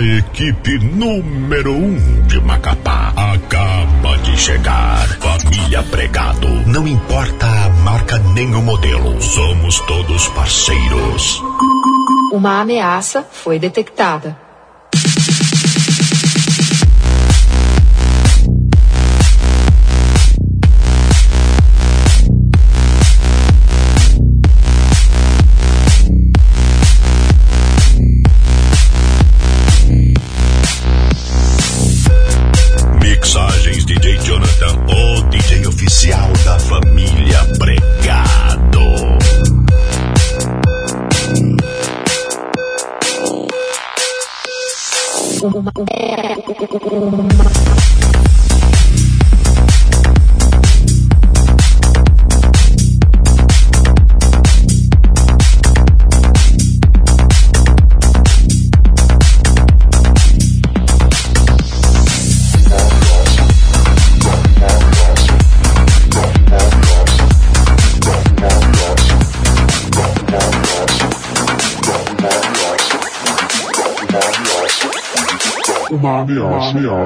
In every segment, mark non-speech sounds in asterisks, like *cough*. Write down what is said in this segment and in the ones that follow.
A equipe número um de Macapá acaba de chegar. Família Pregado. Não importa a marca nem o modelo, somos todos parceiros. Uma ameaça foi detectada.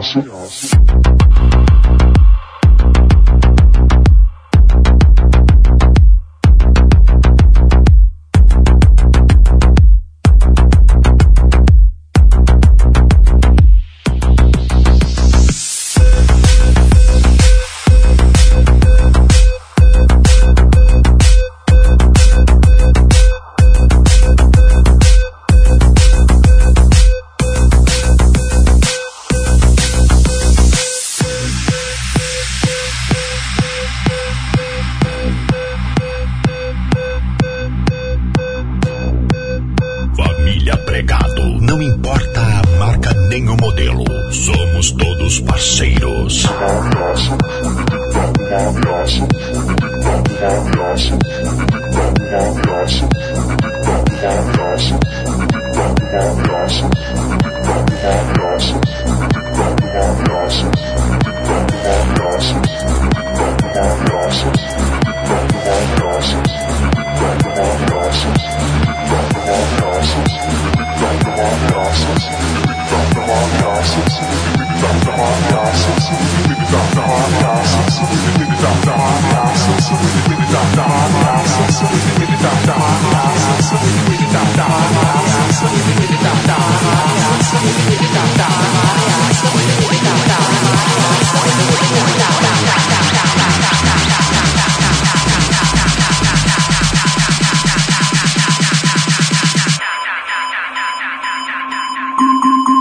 Família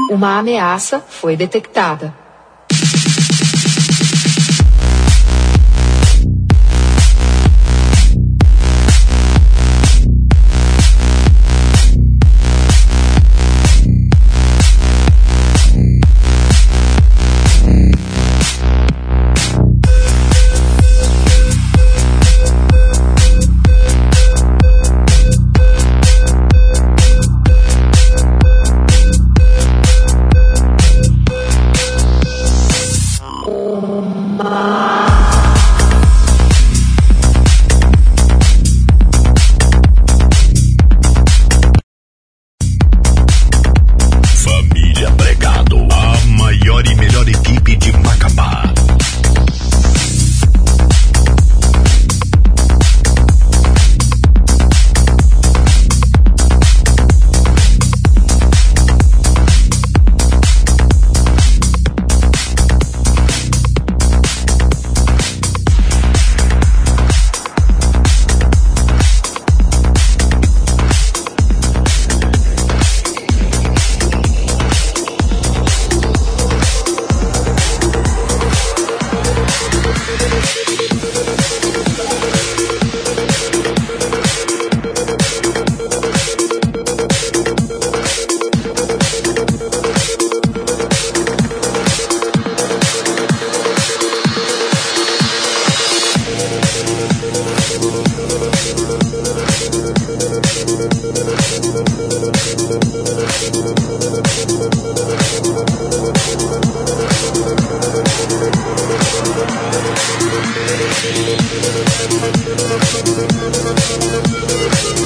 Uma ameaça foi detectada. Thank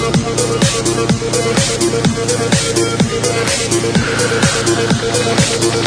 you.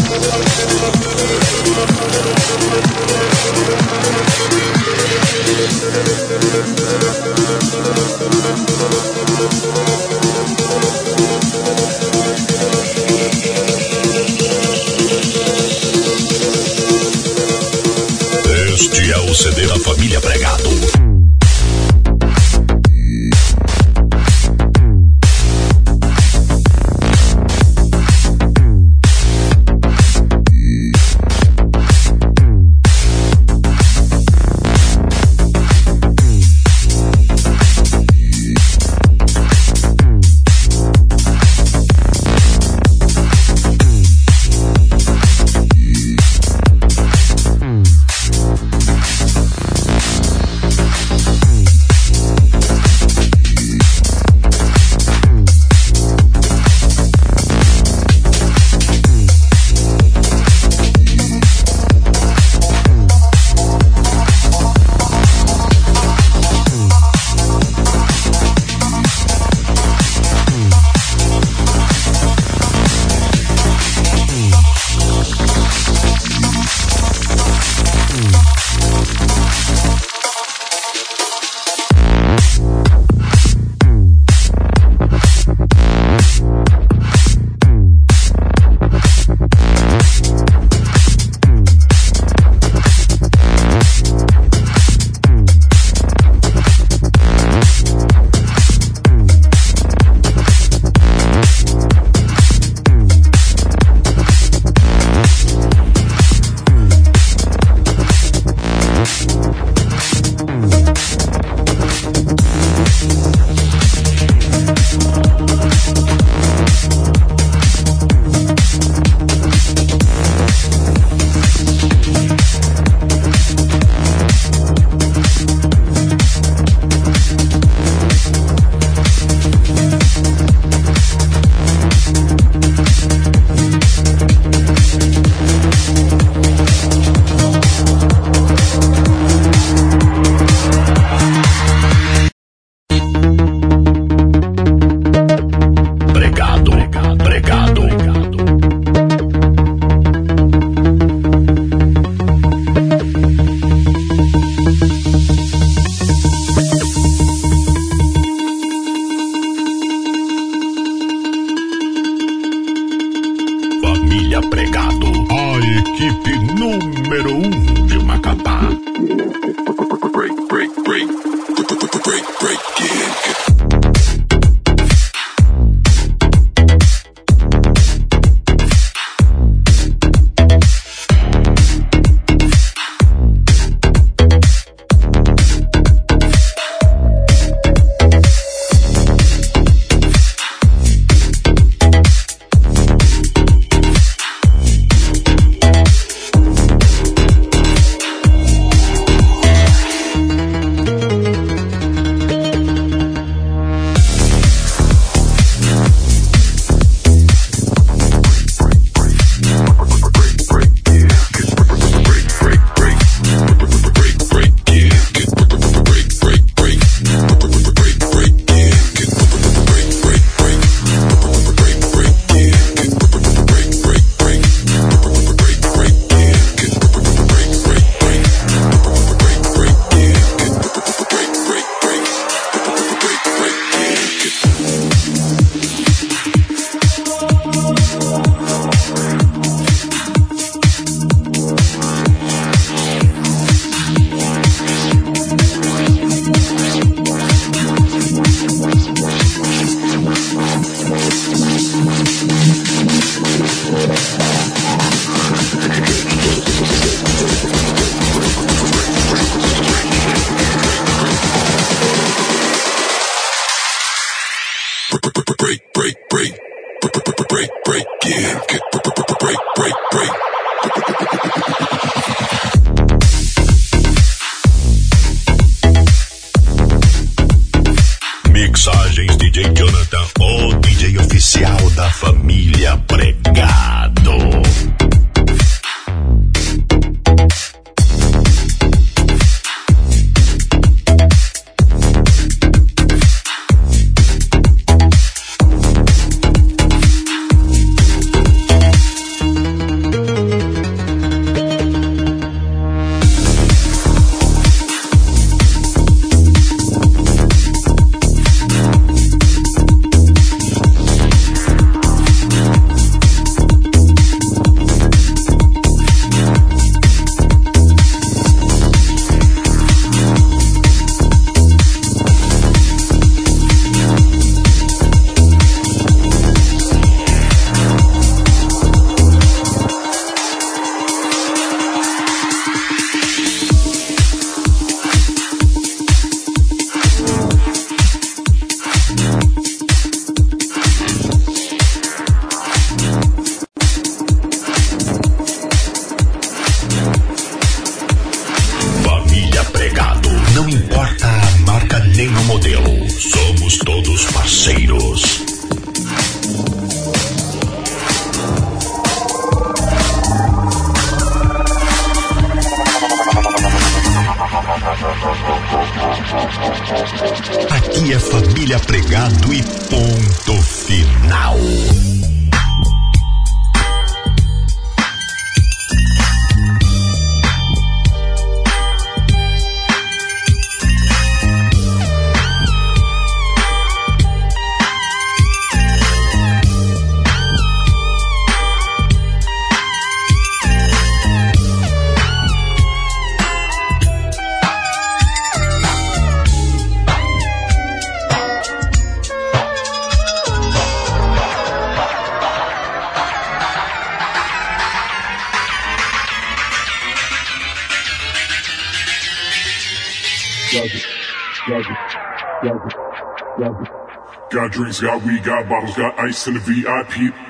in the VIP.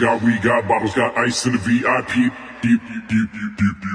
Got we got bottles, got ice in the VIP. Deep, deep, deep,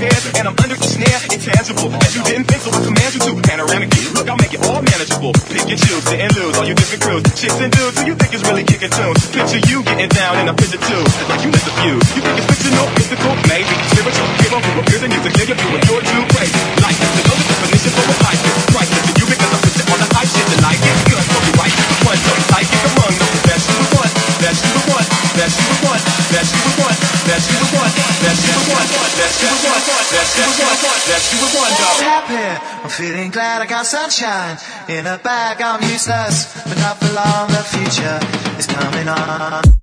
stairs, and I'm under the snare, intangible. As you didn't think, so I command you to. Panoramic view, look, I'll make it all manageable. Pick and choose, sit and lose, all your different crews. Chicks and dudes, who you think is really kicking tunes. Picture you getting down in a picture too, like you miss a few. You think it's fictional, mystical, maybe spiritual. Give up from a prison, you can give you a door to grace. Life is the definition for a life is crisis. And you because I'm sitting on the high shit, and I get good so the right. One, so psychic among the best you the one, best you the one, best you the one, best you the one, best you the one, best you the one, best you the one. Let's do it. Let's do it I'm feeling glad I got sunshine in a bag. I'm useless, but not for long. The future is coming on.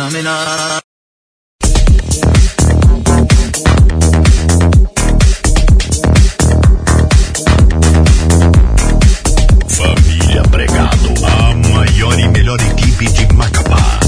fenomenal. Famiglia pregato, a maiori melodi tipici Macapá.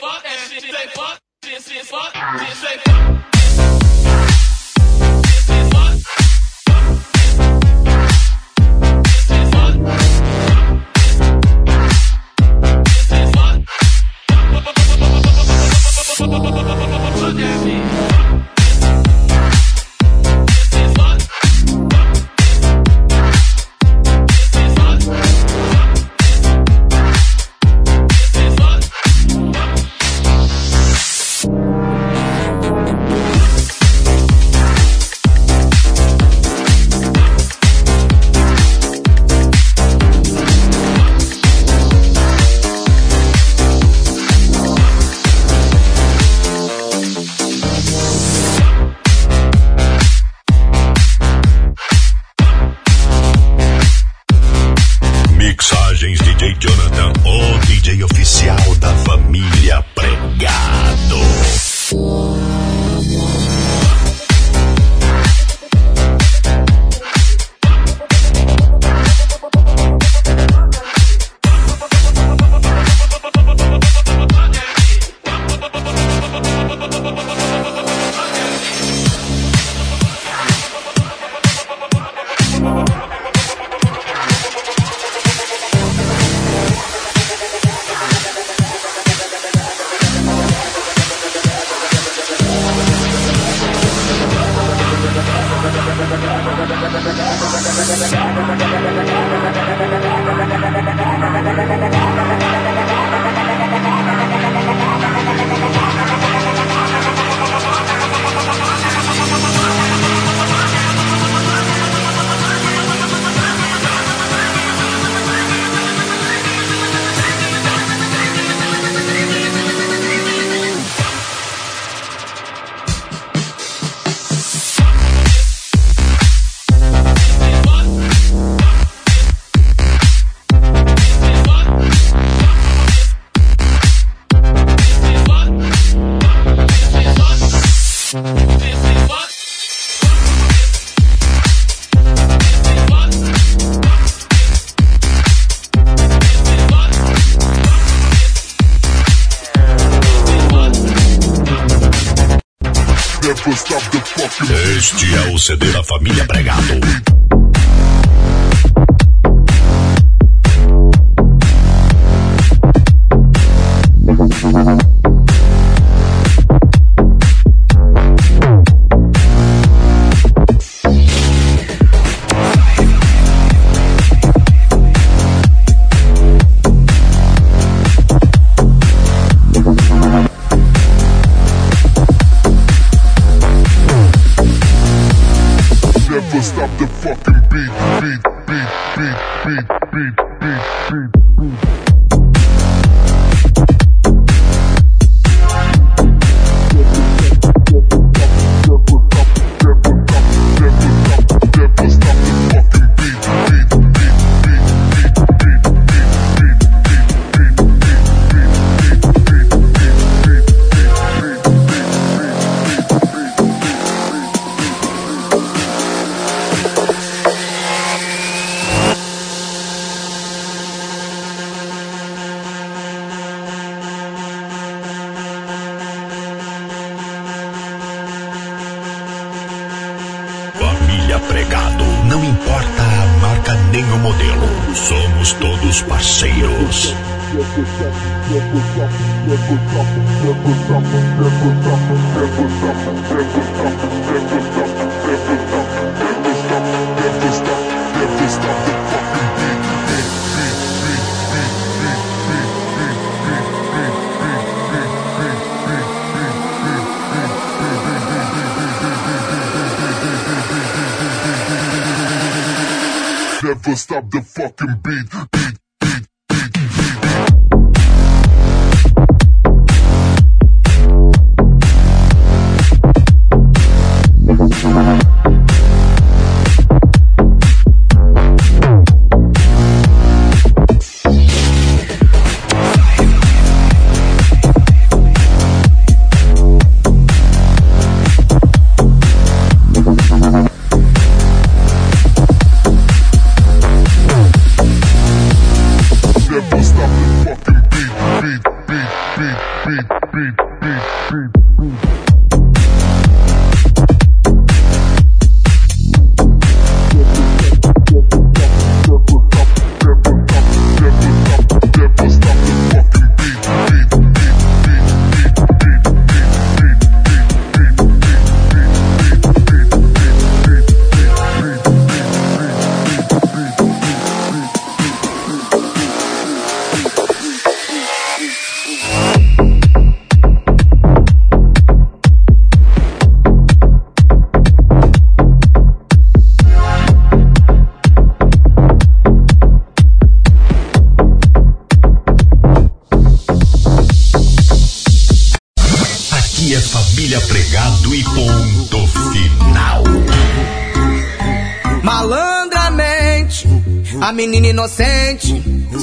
Este é o CD da família Pregado. Never stop the fucking beat. beat, beat, beat, beat.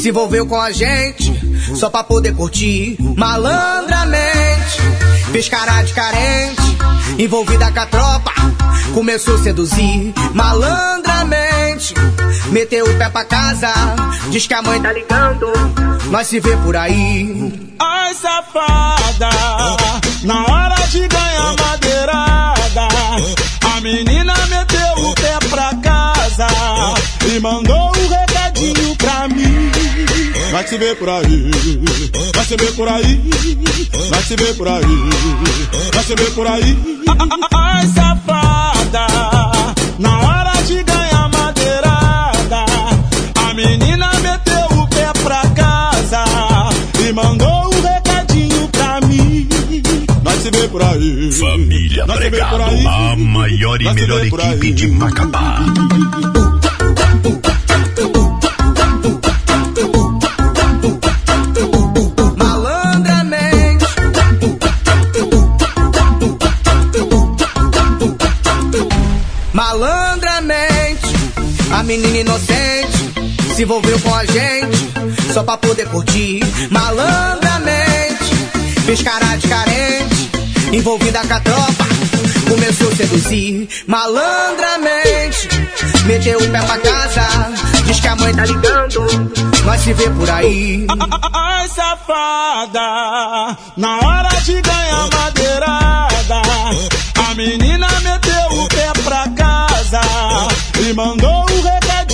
Se envolveu com a gente só pra poder curtir. Malandramente, fez cara de carente, envolvida com a tropa, começou a seduzir. Malandramente, meteu o pé pra casa, diz que a mãe tá ligando, nós se vê por aí. Ai, safada, na hora de ganhar madeirada, a menina meteu o pé pra casa e mandou um recadinho pra. Vai se ver por aí, vai se ver por aí, vai se ver por aí, vai se ver por aí. Ai, safada, na hora de ganhar madeirada, a menina meteu o pé pra casa e mandou um recadinho pra mim. Vai se ver por aí. Família Vai se ver por Pregado, aí. a maior e Vai se melhor ver por equipe aí. de Macapá. Menina inocente se envolveu com a gente só pra poder curtir. Malandramente, fez cara de carente, envolvida com a tropa, começou a seduzir. Malandramente, meteu o pé pra casa, diz que a mãe tá ligando, nós se vê por aí. Ai, safada, na hora de ganhar madeirada, a menina meteu o pé pra casa e mandou um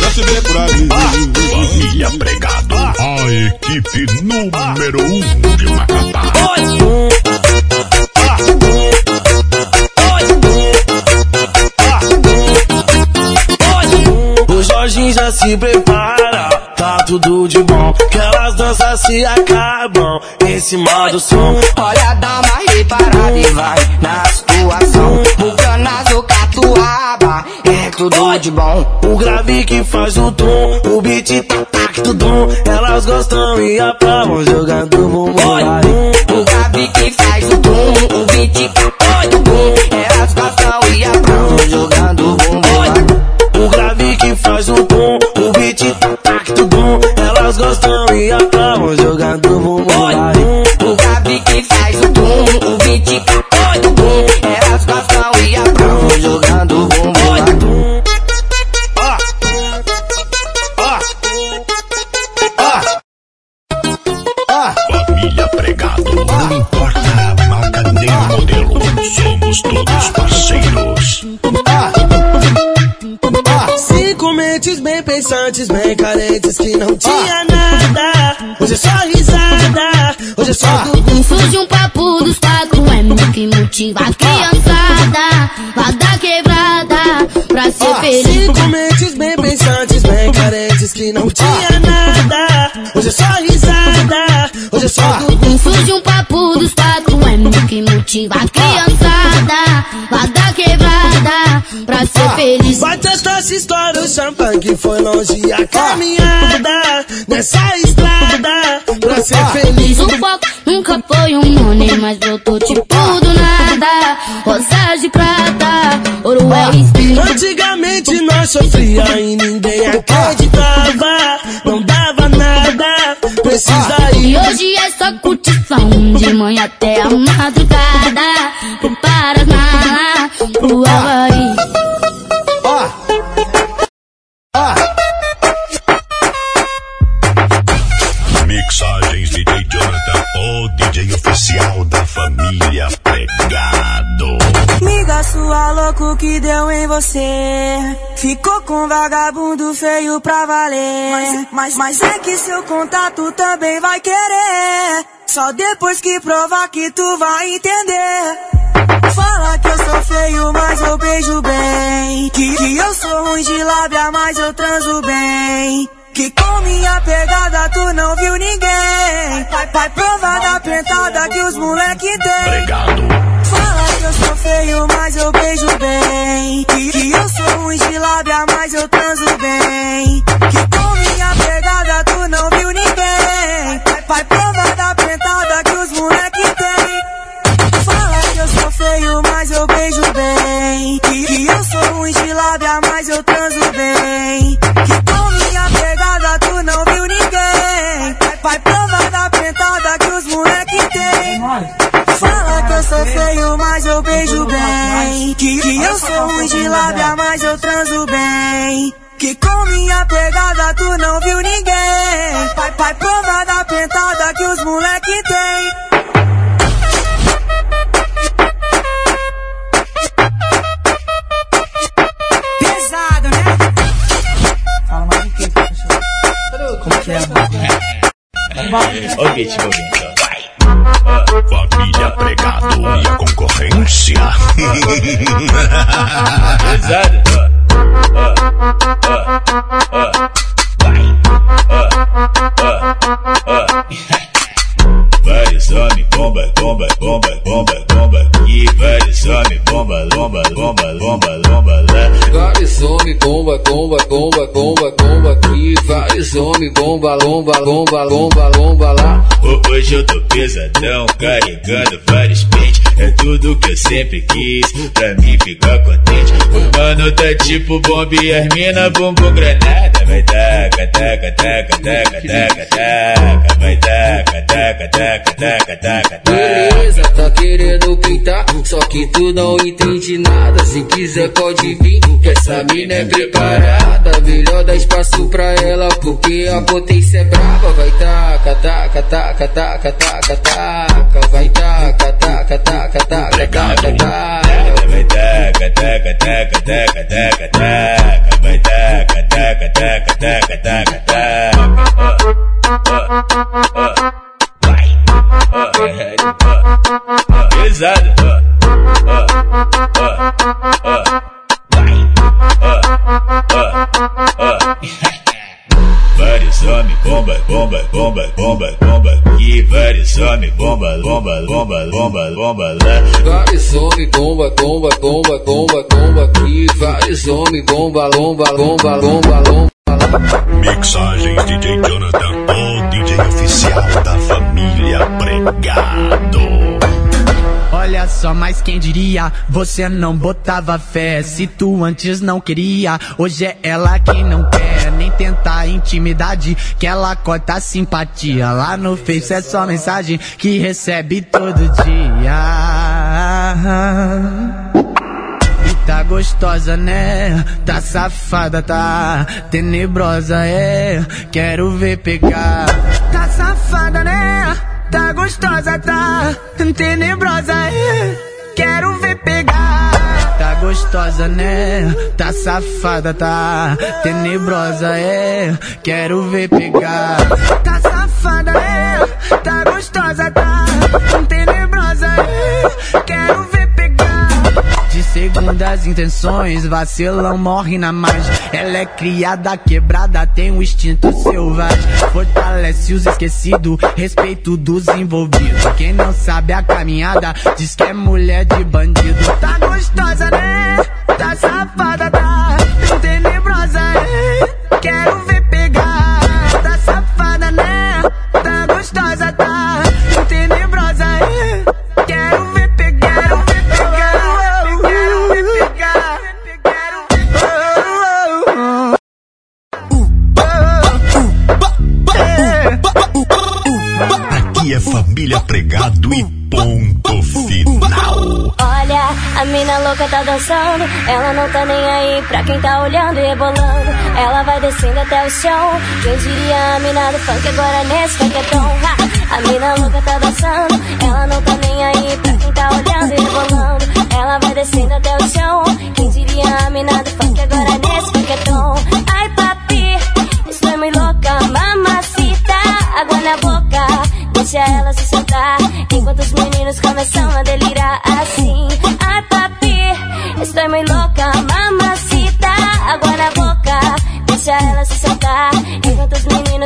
vai se ver por aí. Família Pregado, a equipe número um de Macapá. O Jorginho já se prepara, tá tudo de bom. Que elas danças se acabam em cima do som. Olha, dá uma reparada e vai na situação. Bucanas ou catuaba, é tudo de bom. O grave que faz o tom, o beat tá tudum. Elas gostam e aplaudem jogando bumbum. O Gabi que faz o tum, o beat tá do bum. Que motiva a criançada Lá da quebrada pra ser feliz Cinco mentes bem pensantes, bem carentes que não tinha nada. Hoje é só risada, hoje é só tudo. Surge um papo dos quatro é que motiva a criançada Lá da quebrada pra ser feliz Vai testar essa história, o champanhe que foi longe a caminhada nessa estrada pra ser feliz. O foco nunca foi um money, mas brotou tipo do Ouro é espinho Antigamente nós sofria e ninguém acreditava, não dava nada. Precisa E ir. hoje é só curtição, de manhã até a madrugada. Prepara as louco que deu em você. Ficou com vagabundo feio pra valer. Mas, mas, mas é que seu contato também vai querer. Só depois que provar que tu vai entender. Fala que eu sou feio, mas eu beijo bem. Que, que eu sou ruim de lábia, mas eu transo bem. Que com minha pegada tu não viu ninguém. Vai, provar da pentada que os moleque tem. Pregado. Fala que eu sou feio, mas eu beijo bem. Que, que eu sou ruim de lábia, mas eu transo bem. Que com minha pegada tu não viu ninguém. Vai, vai provar da pentada que os moleque tem. Fala que eu sou feio, mas eu beijo bem. Que, que eu sou ruim de lábia, mas eu transo bem. Que Fala que eu sou feio, mas eu beijo bem. Que, que eu sou ruim de lábia, mas eu transo bem. Que com minha pegada tu não viu ninguém. Vai, vai provar da pentada que os moleque tem. Pesado, né? Fala mais Família Pregado e a concorrência. Pesado. Vai. Homens, bomba, bomba, bomba, bomba, bomba aqui. Vários homens, bomba, bomba, bomba, bomba, bomba lá. Vários homens, bomba, bomba, bomba, bomba, bomba aqui. Vários homens, bomba, lomba, lomba, lomba, lomba lá. Ho- Hoje eu tô pesadão, carregando vários pentes. É tudo que eu sempre quis, pra mim ficar contente. O mano tá tipo bomba e as mina bumbum granada. Vai taca, taca, taca, taca, taca, taca. Vai taca, taca, taca, taca, taca, taca. Beleza, tá querendo pintar, só que tu não entende nada. Se quiser pode vir, que essa mina é preparada. Melhor dar espaço pra ela, porque a potência é brava. Vai taca, taca, taca, taca, taca, taca. Vai taca, taca, taca, taca, taca, taca. Vai taca, taca, taca, taca, taca, taca. Vai taca, taca, taca, taca, taca, taca. Vai. Pesado. Vários homens, bomba, bomba, bomba, bomba, bomba aqui. Vários homens, bomba, bomba, bomba, bomba, bomba lá. Vários homens, bomba, bomba, bomba, bomba, bomba aqui. Vários homens, bomba, lomba, lomba, lomba, lomba. Mixagens DJ Jonathan, oficial da família Pregado. Olha só, mas quem diria? Você não botava fé. Se tu antes não queria, hoje é ela quem não quer. Nem tentar intimidade, que ela corta a simpatia. Lá no Face é só mensagem que recebe todo dia. Tá gostosa, né? Tá safada, tá tenebrosa, é. Quero ver pegar. Tá safada, né? Tá gostosa, tá tenebrosa, é. Quero ver pegar. Tá gostosa, né? Tá safada, tá tenebrosa, é. Quero ver pegar. Tá safada, né? Tá gostosa, tá tenebrosa, é. Quero segundas intenções, vacilão morre na margem. Ela é criada, quebrada, tem um instinto selvagem. Fortalece os esquecidos, respeito dos envolvidos. Quem não sabe a caminhada, diz que é mulher de bandido. Tá gostosa, né? Tá safada, Ela não tá nem aí pra quem tá olhando e rebolando. Ela vai descendo até o chão. Quem diria a mina do funk agora nesse? Ha! A mina louca tá dançando. Ela não tá nem aí pra quem tá olhando e rebolando. Ela vai descendo até o chão. Quem diria a mina do funk agora nesse funketão? Ai, papi, estou muito louca, mamacita. Água na boca, deixa ela se soltar. Enquanto os meninos começam a delirar assim. Ai, papi, estou meio louca,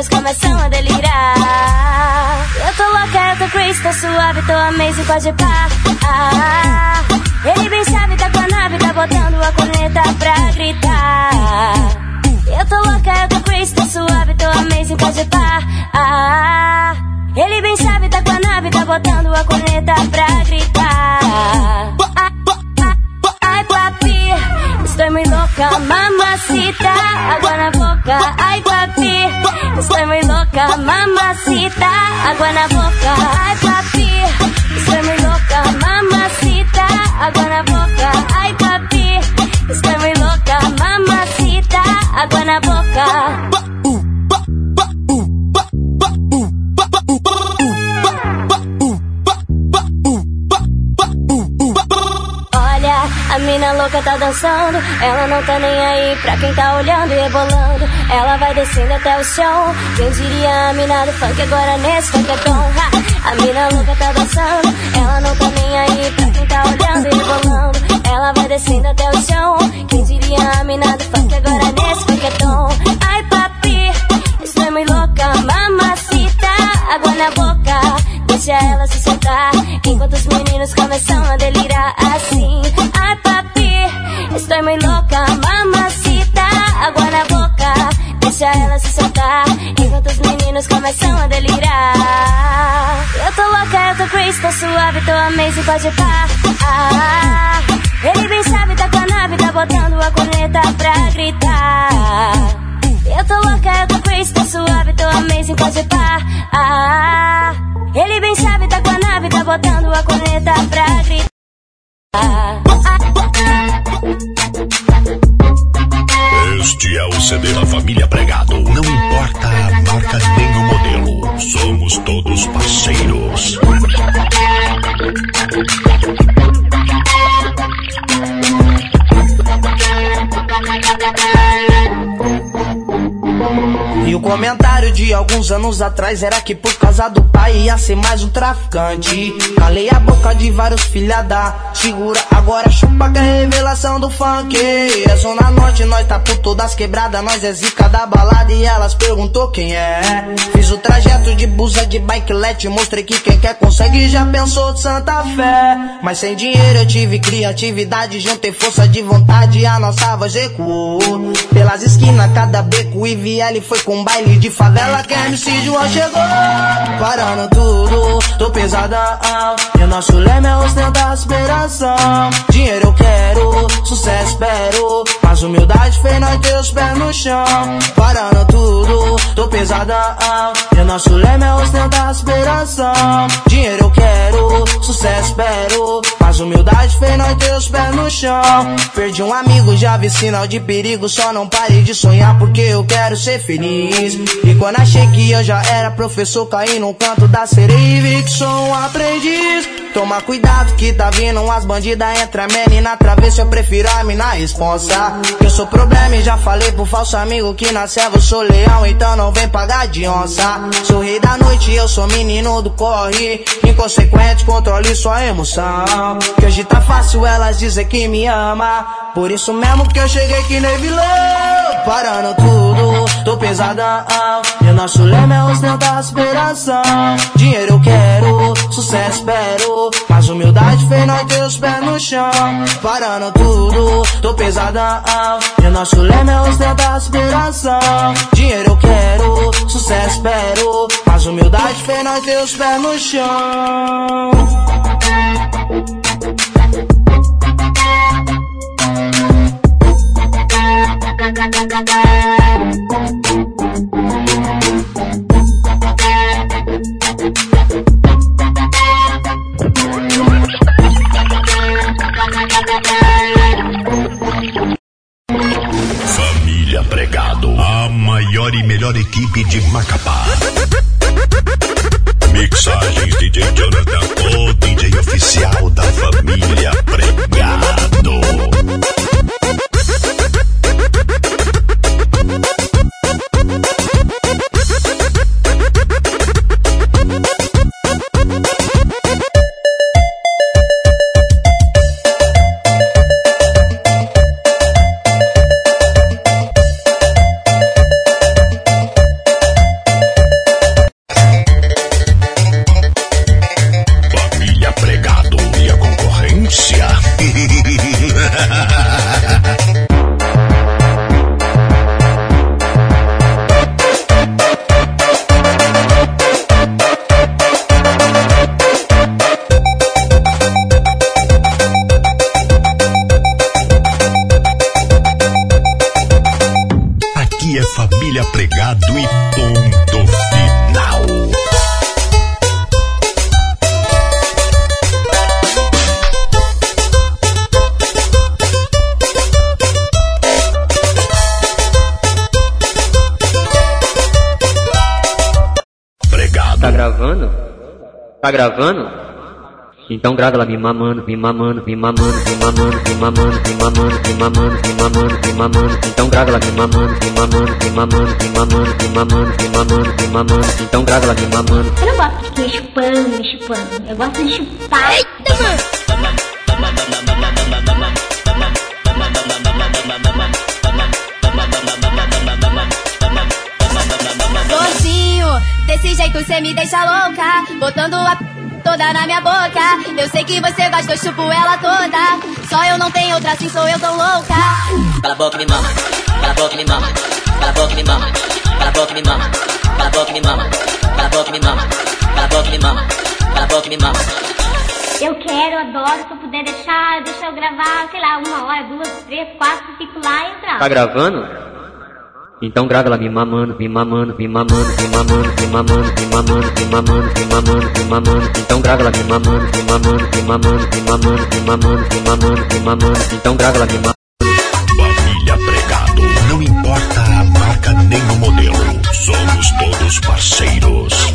os meninos começam a delirar. Eu tô louca, eu tô crazy, tô suave, tô amazing, pode pá. Ah, ele bem sabe, tá com a nave, tá botando a corneta pra gritar. Eu tô louca, eu tô crazy, tô suave, tô amazing, pode pá. Ah, ele bem sabe, tá com a nave, tá botando a corneta papi, estou muito louca, mamacita, água na boca. Ai, louca tá dançando. Ela não tá nem aí pra quem tá olhando e rebolando. Ela vai descendo até o chão. Quem diria a mina do funk agora nesse funketão? Ha! A mina louca tá dançando. Ela não tá nem aí pra quem tá olhando e rebolando. Ela vai descendo até o chão. Quem diria a mina do funk agora nesse funketão? Ai, papi, estou muito louca, mamacita, água na boca. Deixa ela se soltar. Enquanto os meninos começam a delirar estou muito louca, mamacita, água na boca. Deixa ela se soltar. Enquanto os meninos começam a delirar. Eu tô louca, eu tô crazy, tô suave, tô amazing, pode pá. Ah, ele bem sabe, tá com a nave, tá botando a corneta pra gritar. Eu tô louca, eu tô crazy, tô suave, tô amazing, pode pá. Ah, ele bem sabe, tá com a nave, tá botando a corneta pra gritar. Este é o CD da família Pregado. Não importa a marca nem o modelo. Somos todos parceiros. E o comentário de alguns anos atrás era que por causa do pai ia ser mais um traficante. Calei a boca de vários filha da segura, agora chupa que é revelação do funk. É zona norte, nós tá por todas quebradas, nós é zica da balada e elas perguntou quem é. Fiz o trajeto de busa de bikelet, mostrei que quem quer consegue já pensou de Santa Fé. Mas sem dinheiro eu tive criatividade, juntei força de vontade a nossa voz ecoou. Pelas esquinas, cada beco e VL foi com baile de favela que MC João chegou. Parando tudo, tô pesadão. E o nosso lema é ostentar a aspiração. Dinheiro eu quero, sucesso espero. Mas humildade fez nós ter os pés no chão. Parando tudo, tô pesadão. E o nosso lema é ostentar a aspiração. Dinheiro eu quero, sucesso espero. Mas humildade fez nós ter os pés no chão. Perdi um amigo, já vi sinal de perigo. Só não parei de sonhar porque eu quero ser feliz. E quando achei que eu já era professor, caí no canto da sereia e vi que sou um aprendiz. Toma cuidado que tá vindo umas bandidas Entra a menina travessa, eu prefiro a mina responsa Eu sou problema e já falei pro falso amigo Que na selva eu sou leão, então não vem pagar de onça Sou rei da noite, eu sou menino do corre Inconsequente, controle sua emoção Que hoje tá fácil elas dizer que me ama. Por isso mesmo que eu cheguei aqui no vilão Parando tudo, tô pesadão. E o nosso lema é ostentar a aspiração. Dinheiro eu quero, sucesso espero. Mas humildade fez nós ter os pés no chão. Parando tudo, tô pesadão. E o nosso lema é ostentar a aspiração. Dinheiro eu quero, sucesso espero. Mas humildade fez nós ter os pés no chão Família Pregado. A maior e melhor equipe de Macapá. Mixagens DJ Jonathan, o DJ oficial da família Pregado. Gravando? Então grava lá me mamando, me mamando, me mamando, me mamando, me mamando, me mamando, me mamando, me mamando, me mamando. Então grava lá me mamando, me mamando, me mamando, me mamando, me mamando, me mamando, me mamando. Então grava lá me mamando. Eu não gosto de chupando, me chupando. Eu gosto de chupar. Eita, mano! Desse jeito cê me deixa louca. Botando a p toda na minha boca. Eu sei que você gosta, eu chupo ela toda. Só eu não tenho outra assim, sou eu tão louca. Cala a boca me mama, cala a boca me mama, cala a boca me mama, cala a boca me mama, cala a boca me mama, cala a boca me mama, cala a boca me mama, cala a boca me mama. Eu quero, adoro, se eu puder deixar, deixa eu gravar, sei lá, uma hora, duas, três, quatro, fico lá e gravo. Tá gravando? Então grava lá me mamando, me mamando, me mamando, me mamando, me mamando, me mamando, me mamando, me mamando, me mamando. Então grava lá me mamando, me mamando, me mamando, me mamando, me mamando, me mamando, me mamando. Então grava lá me mamando. Família Pregado. Não importa a marca nem o modelo. Somos todos parceiros.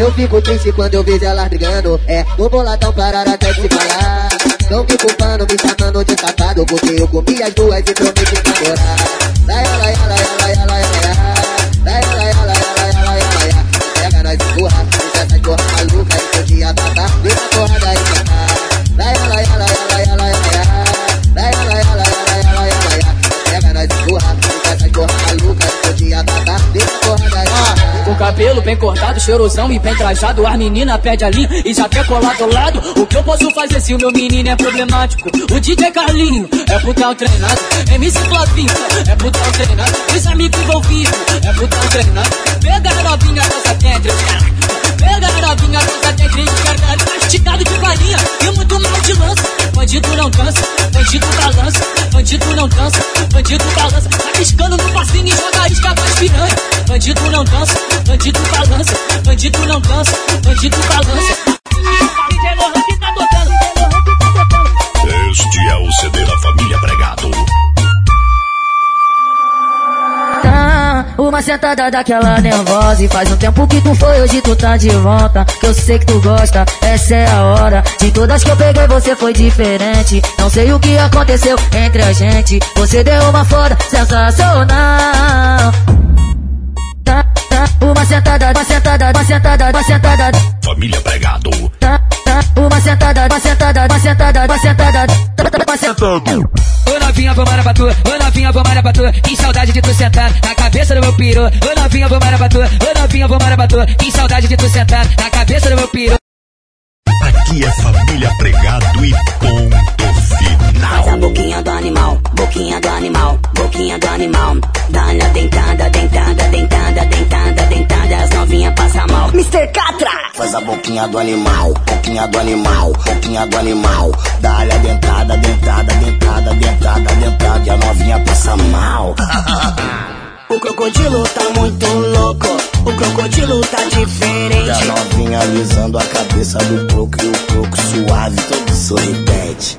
Eu fico triste quando eu vejo elas brigando. É, no boladão pararam até de falar. Não me culpando, me chamando de safado. Porque eu comi as duas e prometi namorar. Lai, lai, cabelo bem cortado, cheirosão e bem trajado. As menina pede a linha e já quer colar do lado. O que eu posso fazer se o meu menino é problemático? O DJ Carlinho é putão treinado. MC Flavinho é putão treinado. Os amigos envolvidos é putão treinado. Pega a novinha, dança dentro, Pega a novinha, dança dentro mastigado de farinha E muito mal de lança Bandido não dança, bandido balança Bandido não dança, bandido balança Tá piscando no passinho e joga isca pras piranha Bandido não dança, bandido balança Bandido não dança, bandido balança tá tá Este é o CD da Família Pregado. Uma sentada daquela nervosa. E faz um tempo que tu foi, hoje tu tá de volta. Que eu sei que tu gosta, essa é a hora. De todas que eu peguei você foi diferente. Não sei o que aconteceu entre a gente. Você deu uma foda sensacional. Tá, tá, uma sentada, uma sentada, uma sentada, uma sentada. Família Pregado. Tá, tá, uma sentada, uma sentada, uma sentada, uma sentada. Tá, tá, Uma sentada novinha, vou mara pra tu, ô novinha, vou mara pra tu. Que saudade de tu sentar na cabeça do meu piru Ô novinha, vou mara pra tu, ô novinha, vou mara pra tu. Que saudade de tu sentar na cabeça do meu piru Aqui é Família Pregado e ponto final. Faz a boquinha do animal, boquinha do animal, boquinha do animal. Dá-lhe a dentada, dentada, dentada, dentada, dentada. As novinhas passam mal. Mr. Catra! Faz a boquinha do animal, boquinha do animal, boquinha do animal. Dá-lhe a dentada, dentada, dentada, dentada, dentada. E a novinha passa mal. *laughs* O crocodilo tá muito louco, o crocodilo tá E a diferente. novinha alisando a cabeça do croco e o croco suave, todo sorridente.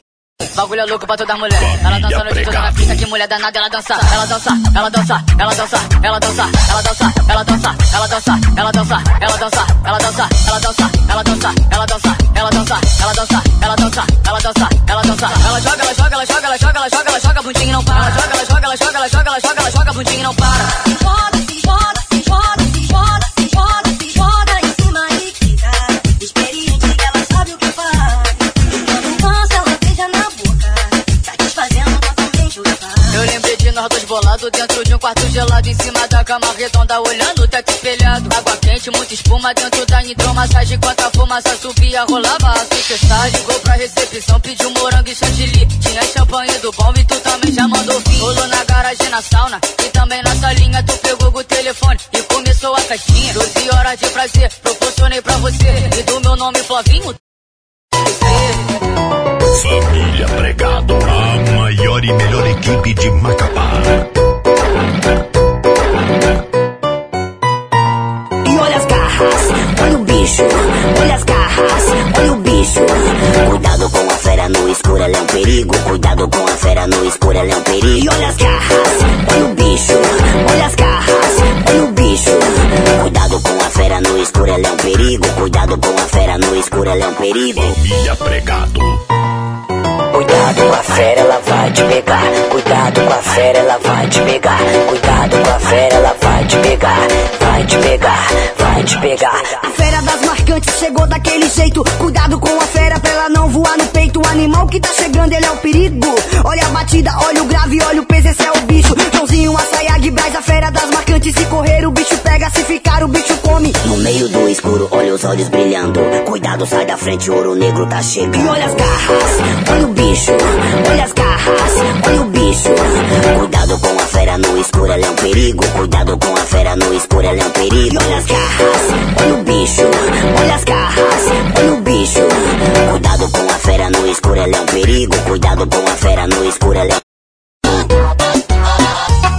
Bagulho é louco pra toda mulher. Ela dança no dia na pista que mulher danada, ela dança, ela dança, ela dança, ela dança, ela dança, ela dança, ela dança, ela dança, ela dança, ela dança, ela dança, ela dança, ela dança, ela dança, ela dança, ela dança, ela dança, ela dança, ela dança, ela joga, ela joga, ela joga, ela joga, ela joga, ela joga, bundinha não para. Ela joga, ela joga, ela joga, ela joga, ela joga, ela joga, bundinha não para. Foda-se, foda-se, foda-se, foda-se. Bolados dentro de um quarto gelado. Em cima da cama redonda, olhando o teto espelhado. Água quente, muita espuma dentro da hidromassagem. Enquanto a fumaça subia, rolava a sucessar. Ligou pra recepção, pediu morango e chantilly. Tinha champanhe do bom e tu também já mandou vir. Rolou na garagem, na sauna e também na salinha. Tu pegou o telefone e começou a festinha. 12 horas de prazer, proporcionei pra você. E do meu nome Flavinho. Família Pregado, a maior e melhor equipe de Macapá. E olha as garras, olha o bicho, olha as garras, olha o bicho. Cuidado com a fera no escuro, ela é um perigo. Cuidado com a fera no escuro, ela é um perigo. E olha as garras, olha o bicho, olha as garras, olha o bicho. Cuidado com a fera no escuro, ela é um perigo. Cuidado com a fera no escuro, ela é um perigo. Família Pregado. Cuidado com a fera, ela vai te pegar. Cuidado com a fera, ela vai te pegar. Cuidado com a fera, ela vai te pegar. Vai te pegar, vai te pegar. A fera das marcantes chegou daquele jeito. Cuidado com a fera pra ela não voar no peito. O animal que tá chegando, ele é o perigo. Olha a batida, olha o grave, olha o peso, esse é o bicho. Joãozinho, a saia de brás, a fera das marcantes. Se correr, o bicho pega, se ficar, o bicho come. No meio do escuro, olha os olhos brilhando. Cuidado, sai da frente, ouro negro tá chegando. E olha as garras, olha o bicho, olha as garras, olha o bicho. Cuidado com a fera no escuro, ela é um perigo. Cuidado com a fera no escuro, ela é um perigo. Olha as garras, olha o bicho, olha as garras, olha o bicho. Cuidado com a fera no escuro, ela é um perigo. Cuidado com a fera no escuro, ela é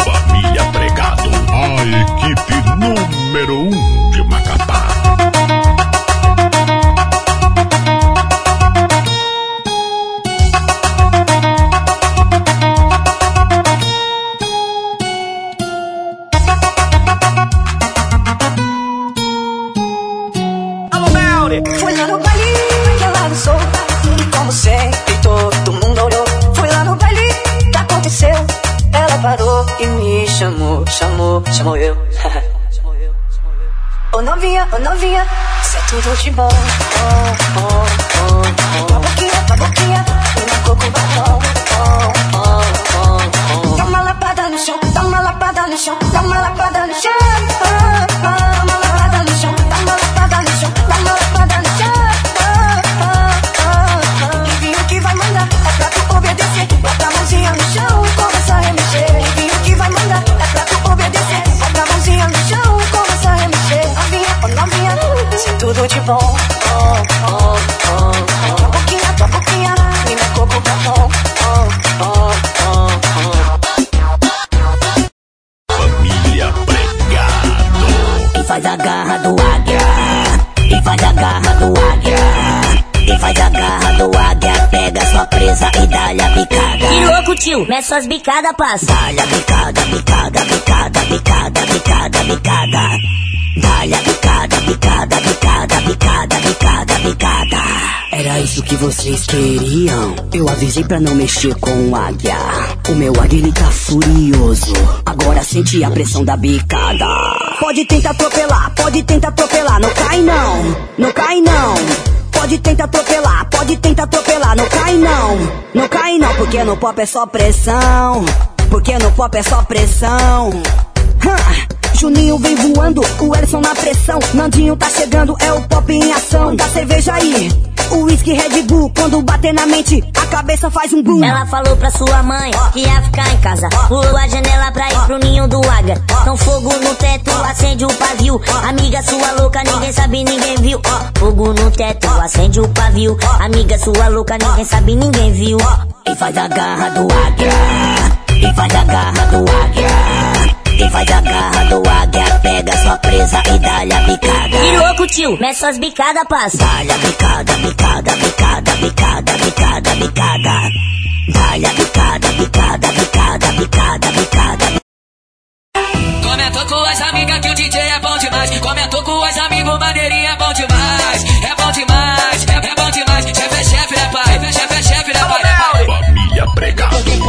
Família Pregado, a equipe número um chamou, chamou, chamou eu. *laughs* Ô novinha, ô novinha, isso é tudo de bom. Oh, oh, oh, oh. Tua boquinha, tua boquinha, e na coco batom. Oh, oh, oh, oh. Dá uma lapada no chão, dá uma lapada no chão, dá uma lapada no chão. Tio. Mete suas bicadas, passa. Dá-lhe a bicada, bicada, bicada, bicada, bicada, bicada. Dá-lhe a bicada, bicada, bicada, bicada, bicada, bicada. Era isso que vocês queriam? Eu avisei pra não mexer com o águia. O meu águia ele tá furioso. Agora sente a pressão da bicada. Pode tentar atropelar, pode tentar atropelar, não cai não, não cai não. Pode tentar atropelar, pode tentar atropelar, não cai não, não cai não, porque no pop é só pressão, porque no pop é só pressão. Juninho vem voando, o Erson na pressão, Nandinho tá chegando, é o pop em ação. Da cerveja aí, o whisky Red Bull, quando bater na mente, a cabeça faz um boom. Ela falou pra sua mãe que ia ficar em casa. Pulou a janela pra ir pro ninho do águia. Com fogo no teto, acende o pavio. Amiga sua louca, ninguém sabe, ninguém viu. Fogo no teto, acende o pavio. Amiga sua louca, ninguém sabe, ninguém viu. E faz a garra do águia. E faz a garra do águia. E faz a garra do águia. Pega sua presa e dá-lhe a bicada. Que louco, tio. Mete suas bicadas, passa. Dá-lhe a bicada, bicada, bicada, bicada, bicada, bicada. Dá-lhe a bicada, bicada, bicada, bicada, bicada. Comentou com as amigas que o DJ é bom demais. Comentou com as amigos, maneirinha é bom demais. É bom demais, é, é bom demais. Chefe é chefe, né, pai? Chefe é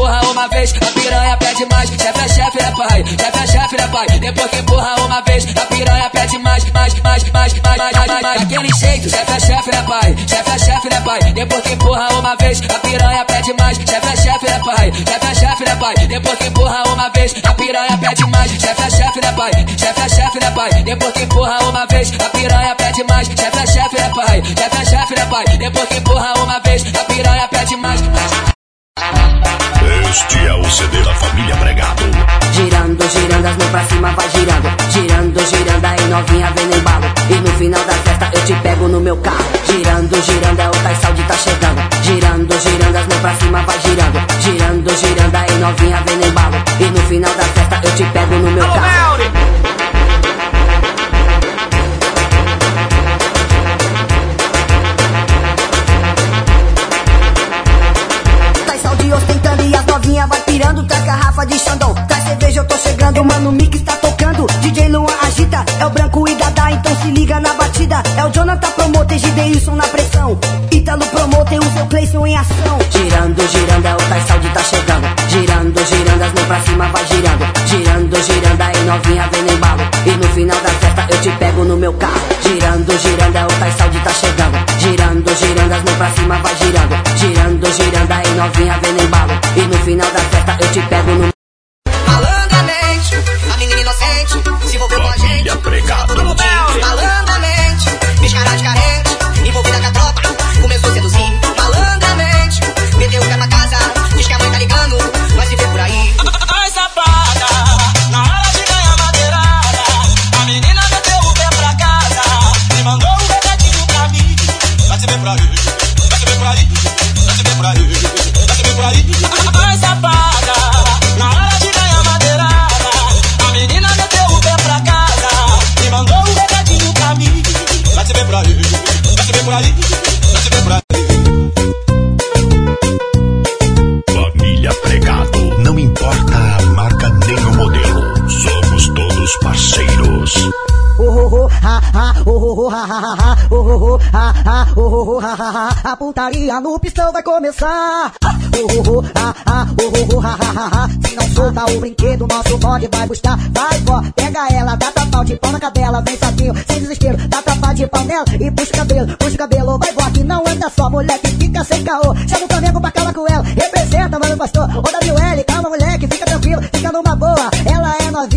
empurra uma vez, a piranha pede mais. Chefe é chefe, né, pai? Chefe é chefe, né, pai? Depois que empurra uma vez, a piranha pede mais, mais, mais, mais, mais, mais, mais, mais. Daquele jeito, chefe é chefe, né, pai? Chefe é chefe, né, pai? Depois que empurra uma vez, a piranha pede mais. Chefe é chefe, né, pai? Chefe é chefe, né, pai? Depois que empurra uma vez, a piranha pede mais. Chefe é chefe, né, pai? Chefe é chefe, né, pai? Depois que empurra uma vez, a piranha pede mais. Chefe é chefe, né, pai? Chefe é chefe, né, pai? Depois que empurra uma vez, a piranha pede mais. Este é o CD da família Pregado. Girando, girando, as mãos pra cima vai girando. Girando, girando, aí novinha vem no embalo. E no final da festa eu te pego no meu carro. Girando, girando, é o Tais Saúde tá chegando. Girando, girando, as mãos pra cima vai girando. Girando, girando, aí novinha vem no embalo. E no final da festa eu te pego no meu carro. Pirando. Traz garrafa de Xandão, traz cerveja, eu tô chegando. Mano, o Mix tá tocando. DJ Luan agita, é o branco e Dada, então se liga na batida. É o Jonathan Promoter, Gideilson na pressão. Ítalo Promoter, o seu Cleison em ação. Girando, girando, é o Tais Saúde tá chegando. Girando, girando, as mãos pra cima vai girando. Girando, girando, aí novinha vem no embalo. E no final da festa eu te pego no meu carro. Girando, girando, é o Tais Saúde tá chegando. Girando, girando, as mãos pra cima vai girando. Girando, girando, aí novinha vem no embalo. E no final da festa eu te pego no Malandramente, a menina inocente se envolveu com a gente. Pregado. A putaria no pistão vai começar. Se não solta o brinquedo, nosso bonde vai buscar. Vai, vó, pega ela, dá tapau de pau na cadela. Vem saquinho, sem desespero, dá tapa de pau nela e puxa o cabelo, puxa o cabelo. Vai, vó, que não anda só, moleque, fica sem caô. Chama o Flamengo pra calar com ela, representa, mano, pastor. Ô, WL, calma, moleque, fica tranquilo, fica numa boa. Ela é novinha,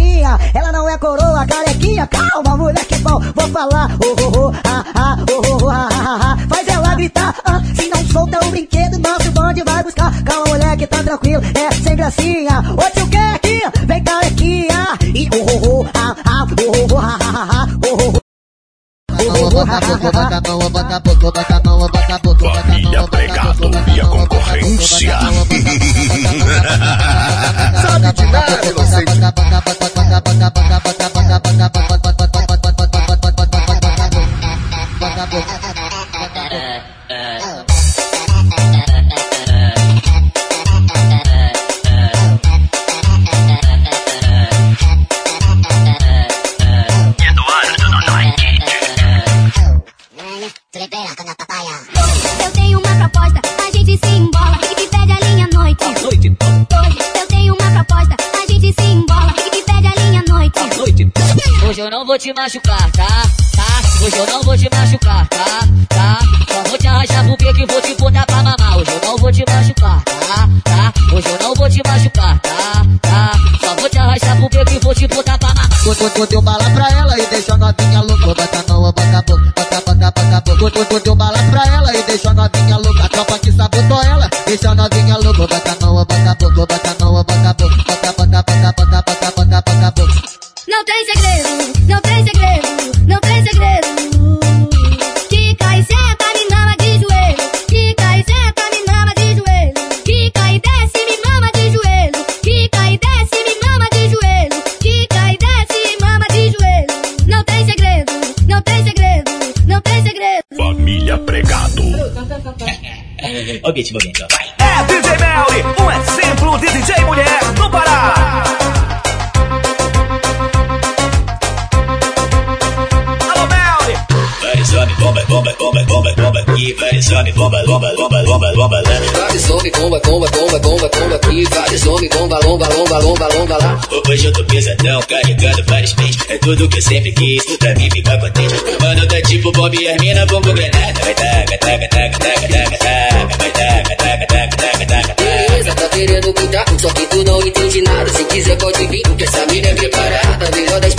ela não é coroa, carequinha, calma, moleque bom, vou falar. Oh, oh, oh, ah, ah, oh, oh, oh, ah, ah, ah. Faz ela gritar, ah, se não solta o brinquedo, nosso bonde vai buscar. Calma, moleque, tá tranquilo, é sem gracinha. Ô, tio Keck, vem carequinha. E oh, oh, oh, ah, ah, oh, oh, oh, ah, ah, ah, oh, oh, oh. Família Pregado e a concorrência. Sabe de nada, inocente. Vou te machucar, tá? Tá? Hoje eu não vou te machucar, tá? Tá? Só vou te arranjar porque que vou te botar pra mamar. Hoje eu não vou te machucar, tá? Tá? Hoje eu não vou te machucar, tá? Tá? Só vou te arranjar porque que vou te botar pra mamar. Tu deu bala pra ela e deixou a novinha louca. Bota a mão, bota a boca, bota, bota, bota a boca. Tu deu bala pra ela e deixou a novinha louca. A tropa que sabotou ela, deixou a novinha louca. Bota a mão, bota a boca, bota a mão, bota a boca. Bota, bota, bota, bota, bota, bota, bota. Não tem segredo, não tem segredo, não tem segredo. Fica e senta, me mama de joelho. Fica e senta, me mama de joelho. Fica e desce, me mama de joelho. Fica e desce, me mama de joelho. Fica e desce, me mama de joelho. Não tem segredo, não tem segredo, não tem segredo. Família Pregado. Ó o beat, ó aqui. Vários homens, bomba, bomba, bomba, bomba, bomba lá. Vários homens, bomba, bomba, bomba, bomba, bomba aqui. Vários homens, bomba, lomba, lomba, lomba, lomba lá. Hoje eu tô pesadão, carregando vários pentes. É tudo que eu sempre quis, pra mim ficar contente. Mano, tá tipo Bob e as mina, bumbum granada. Vai taca, taca, taca, taca, taca, taca. Vai taca, taca, taca, taca, taca. Beleza, tá querendo quitar, só que tu não entende nada. Se quiser pode vir, que essa mina é preparada.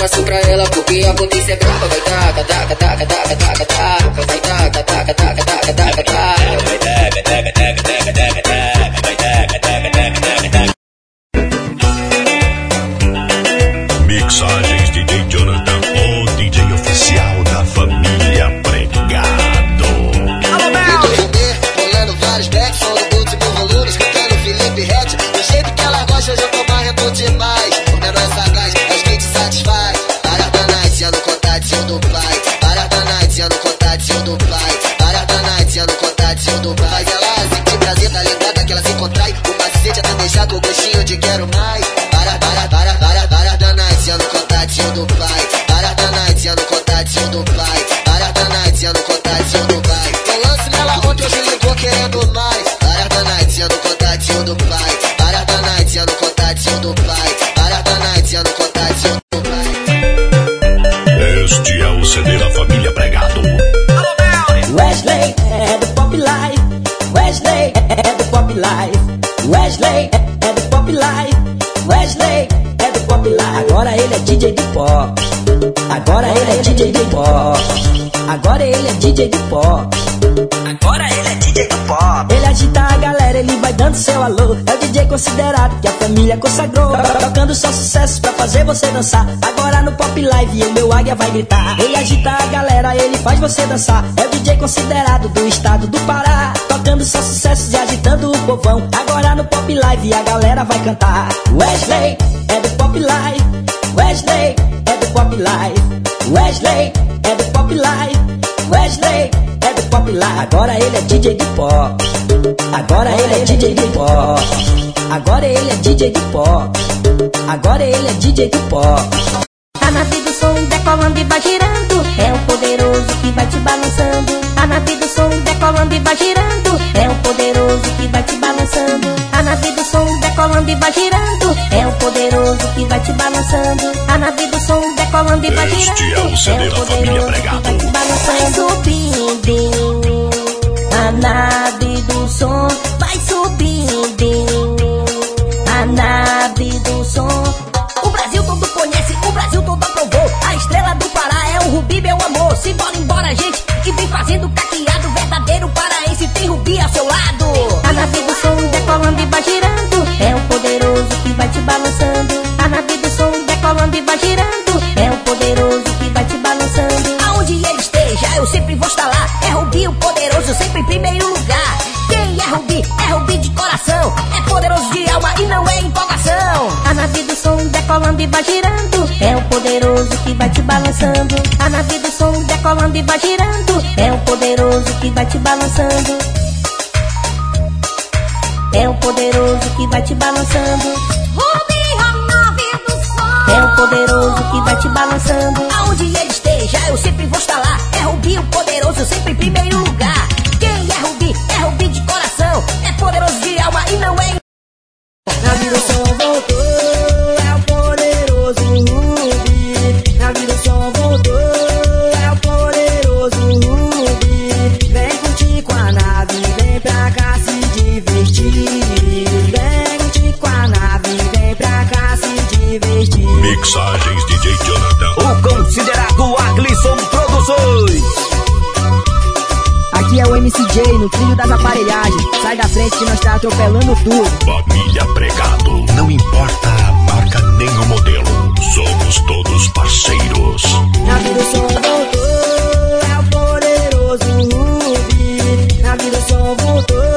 Espaço pra ela, porque a potência é brava. Vai taca, taca, taca, taca, taca, taca. Vai taca, taca, taca, taca, taca. Pop. Agora ele é DJ de pop. Agora ele é DJ de pop. Agora ele é DJ do pop. Ele agita a galera, ele vai dando seu alô. É o DJ considerado que a família consagrou. Tocando só sucessos pra fazer você dançar. Agora no Pop Live o meu águia vai gritar. Ele agita a galera, ele faz você dançar. É o DJ considerado do estado do Pará. Tocando só sucessos e agitando o povão. Agora no Pop Live a galera vai cantar. Wesley é do Pop Live. Wesley é do Pop Live. Wesley é do Pop Live. Wesley é do Pop Live. Agora ele é DJ de pop. Agora ele é DJ de pop. Agora ele é DJ de pop. Agora ele é DJ de pop. A nave do som decolando e vai girando. É o poderoso que vai te balançando. A nave do som decolando e vai girando. É o poderoso que vai te balançando. A nave do som decolando e vai girando. É o poderoso que vai te balançando. A nave do som decolando e vai Este é girando. o CD da família Pregado. Vai subindo. A nave do som balançando. A nave do som decolando e vai girando. É o poderoso que vai te balançando. É o poderoso que vai te balançando. Rubi, a nave do som. É o poderoso que vai te balançando. Aonde ele esteja, eu sempre vou estar lá. É Rubi o poderoso, sempre em primeiro lugar. Quem é Rubi? É Rubi de coração. É poderoso de alma e não é. MCJ no trilho das aparelhagens. Sai da frente que nós tá atropelando tudo. Família Pregado. Não importa a marca nem o modelo. Somos todos parceiros. Na vida o som voltou, é o poderoso Rubi. Na vida o som voltou, é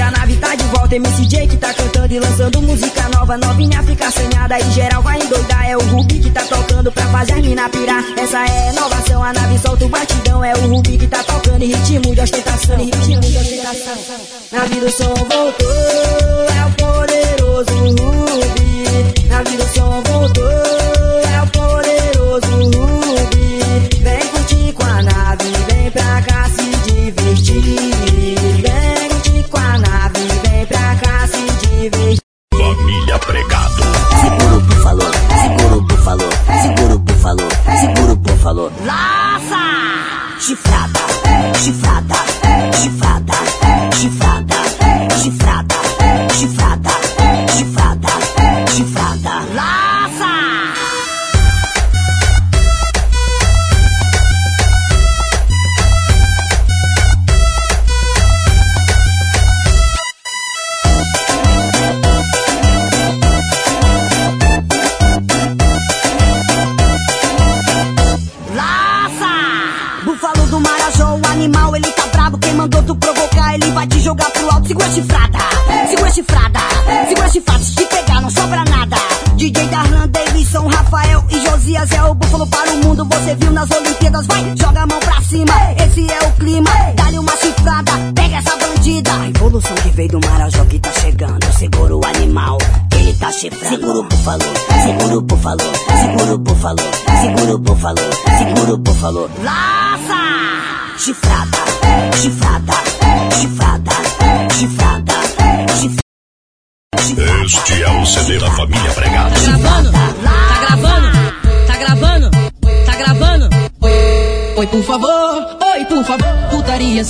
a nave tá de volta. MCJ que tá cantando e lançando música nova. Novinha fica assanhada e geral vai endoidar. É o Rubi que tá tocando pra fazer as mina pirar. Essa é inovação, a nave solta o batidão. É o Rubi que tá tocando em ritmo de ostentação. Ritmo de ostentação. Na vida o som voltou, é o poderoso Rubi.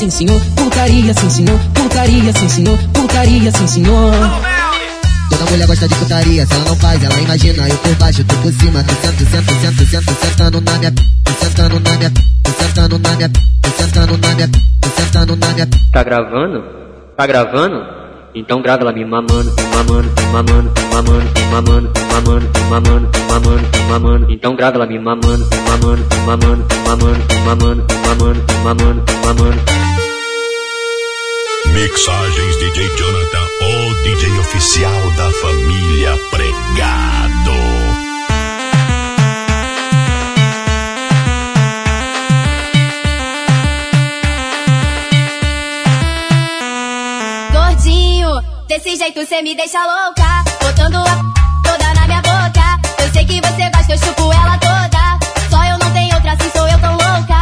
Sim, senhor. Putaria, sim, senhor. Putaria, sim, senhor. Putaria, sim, senhor. Toda mulher gosta de putaria, se ela não faz, ela imagina. Eu por baixo, tu por cima, tu senta, senta, senta, senta, sentando na minha, tu sentando na minha, tu sentando na minha, tu sentando na minha, tu sentando na minha. Tá gravando? Tá gravando? Então grava lá me mamando, me mamando, me mamando, me mamando, me mamando, me mamando, me mamando, me mamando, me mamando. Então grava lá me mamando, me mamando, me mamando, me mamando, me mamando, me mamando, me mamando, mamando. Mixagens DJ Jonathan, o DJ oficial da família pregado. Gordinho, desse jeito cê me deixa louca. Botando a toda na minha boca. Eu sei que você gosta, eu chupo ela toda. Só eu não tenho outra, assim sou eu tão louca.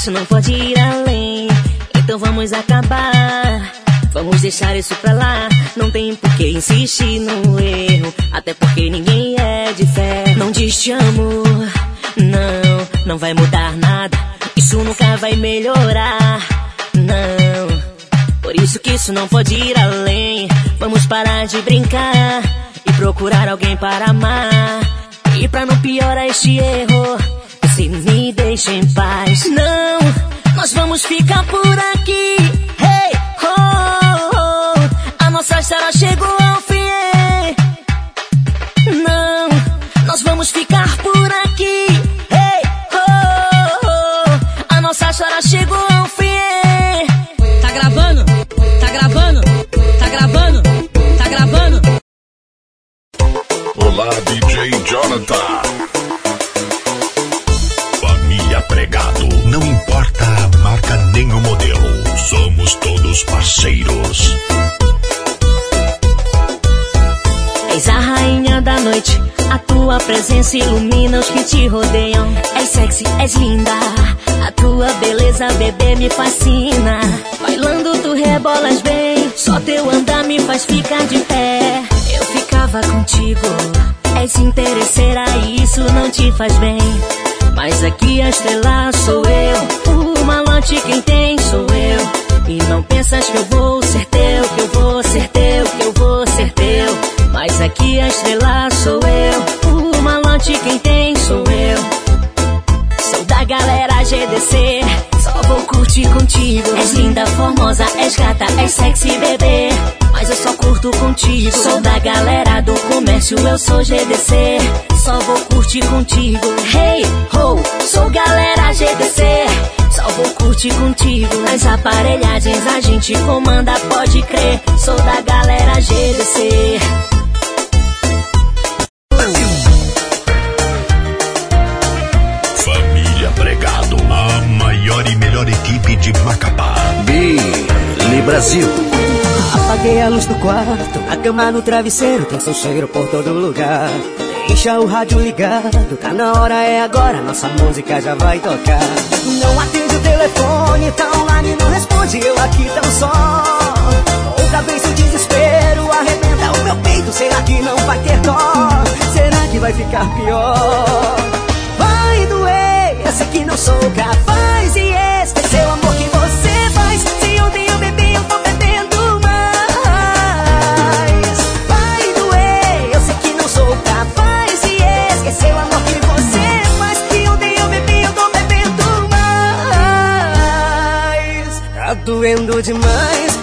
Isso não pode ir além. Então vamos acabar. Vamos deixar isso pra lá. Não tem por que insistir no erro. Até porque ninguém é de fé. Não diz te amo. Não, não vai mudar nada. Isso nunca vai melhorar. Não. Por isso que isso não pode ir além. Vamos parar de brincar e procurar alguém para amar. E pra não piorar este erro, você me deixa em paz. Não, vamos ficar por aqui. Faz bem. Mas aqui a estrela sou eu. O malote quem tem sou eu. E não pensas que eu vou ser teu, que eu vou ser teu, que eu vou ser teu. Mas aqui a estrela sou eu. O malote quem tem sou eu. Sou da galera GDC. Só vou curtir contigo. És linda, formosa, és gata, és sexy, bebê. Mas eu só curto contigo. Sou da galera do comércio, eu sou GDC. Só vou curtir contigo. Hey, ho, sou galera GDC. Só vou curtir contigo. Nas aparelhagens a gente comanda, pode crer. Sou da galera GDC. Família Pregado, a maior e melhor equipe de Macapá. Billy Brasil. Apaguei a luz do quarto, a cama no travesseiro, tem seu cheiro por todo lugar. Deixa o rádio ligado, tá na hora, é agora, nossa música já vai tocar. Não atende o telefone, tá online, não responde, eu aqui tão só. Outra vez o desespero arrebenta o meu peito, será que não vai ter dó? Será que vai ficar pior? Vai doer, eu sei que não sou capaz de esquecer doendo demais.